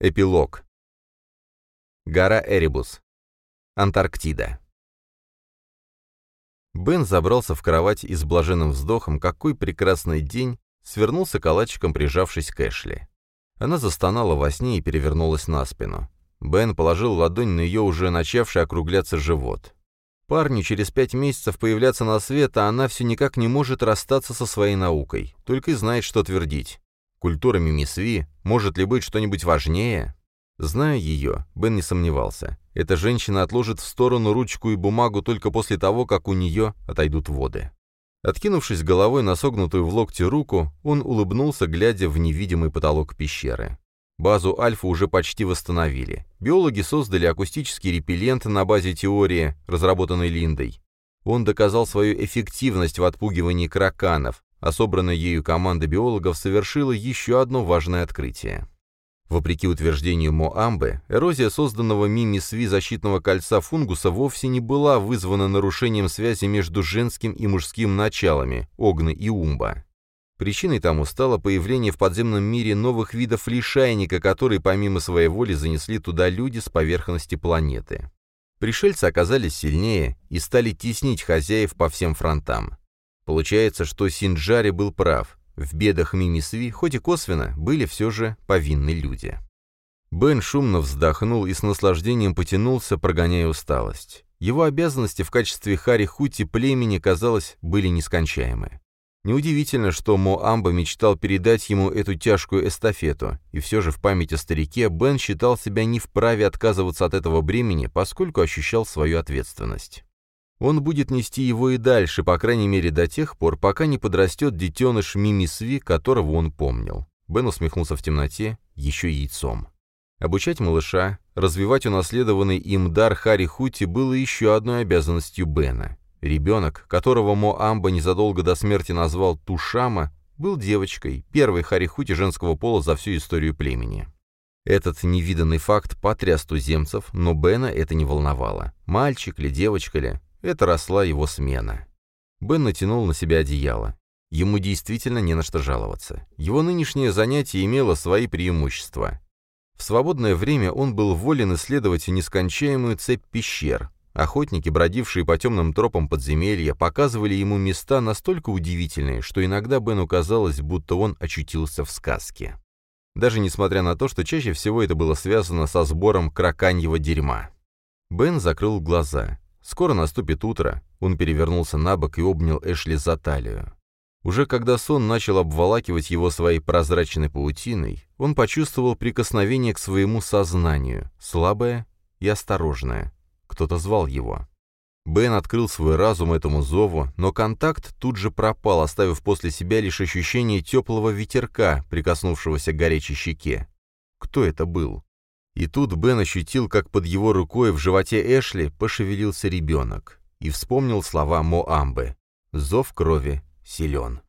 Эпилог. Гора Эребус. Антарктида. Бен забрался в кровать и с блаженным вздохом, какой прекрасный день, свернулся калачиком, прижавшись к Эшли. Она застонала во сне и перевернулась на спину. Бен положил ладонь на ее уже начавший округляться живот. Парню через пять месяцев появляться на свет, а она все никак не может расстаться со своей наукой, только и знает, что твердить. Культура Мимисви? Может ли быть что-нибудь важнее? Зная ее, Бен не сомневался. Эта женщина отложит в сторону ручку и бумагу только после того, как у нее отойдут воды. Откинувшись головой на согнутую в локте руку, он улыбнулся, глядя в невидимый потолок пещеры. Базу Альфа уже почти восстановили. Биологи создали акустический репеллент на базе теории, разработанной Линдой. Он доказал свою эффективность в отпугивании краканов, а собранная ею команда биологов совершила еще одно важное открытие. Вопреки утверждению Моамбе, эрозия созданного Мими Сви защитного кольца фунгуса вовсе не была вызвана нарушением связи между женским и мужским началами, Огны и Умба. Причиной тому стало появление в подземном мире новых видов лишайника, которые помимо своей воли занесли туда люди с поверхности планеты. Пришельцы оказались сильнее и стали теснить хозяев по всем фронтам. Получается, что Синджари был прав. В бедах Мимисви, хоть и косвенно, были все же повинны люди. Бен шумно вздохнул и с наслаждением потянулся, прогоняя усталость. Его обязанности в качестве Хари Хути племени, казалось, были нескончаемы. Неудивительно, что Моамба мечтал передать ему эту тяжкую эстафету, и все же в память о старике Бен считал себя не вправе отказываться от этого бремени, поскольку ощущал свою ответственность. Он будет нести его и дальше, по крайней мере до тех пор, пока не подрастет детеныш Мимисви, которого он помнил. Бен усмехнулся в темноте, еще яйцом. Обучать малыша, развивать унаследованный им дар Хари Хути было еще одной обязанностью Бена. Ребенок, которого Моамба незадолго до смерти назвал Тушама, был девочкой, первой Хари Хути женского пола за всю историю племени. Этот невиданный факт потряс туземцев, но Бена это не волновало. Мальчик ли, девочка ли, это росла его смена. Бен натянул на себя одеяло. Ему действительно не на что жаловаться. Его нынешнее занятие имело свои преимущества. В свободное время он был волен исследовать нескончаемую цепь пещер. Охотники, бродившие по темным тропам подземелья, показывали ему места настолько удивительные, что иногда Бену казалось, будто он очутился в сказке. Даже несмотря на то, что чаще всего это было связано со сбором краканьего дерьма. Бен закрыл глаза. Скоро наступит утро. Он перевернулся на бок и обнял Эшли за талию. Уже когда сон начал обволакивать его своей прозрачной паутиной, он почувствовал прикосновение к своему сознанию, слабое и осторожное. Кто-то звал его. Бен открыл свой разум этому зову, но контакт тут же пропал, оставив после себя лишь ощущение теплого ветерка, прикоснувшегося к горячей щеке. Кто это был? И тут Бен ощутил, как под его рукой в животе Эшли пошевелился ребенок, и вспомнил слова Моамбы «Зов крови силен».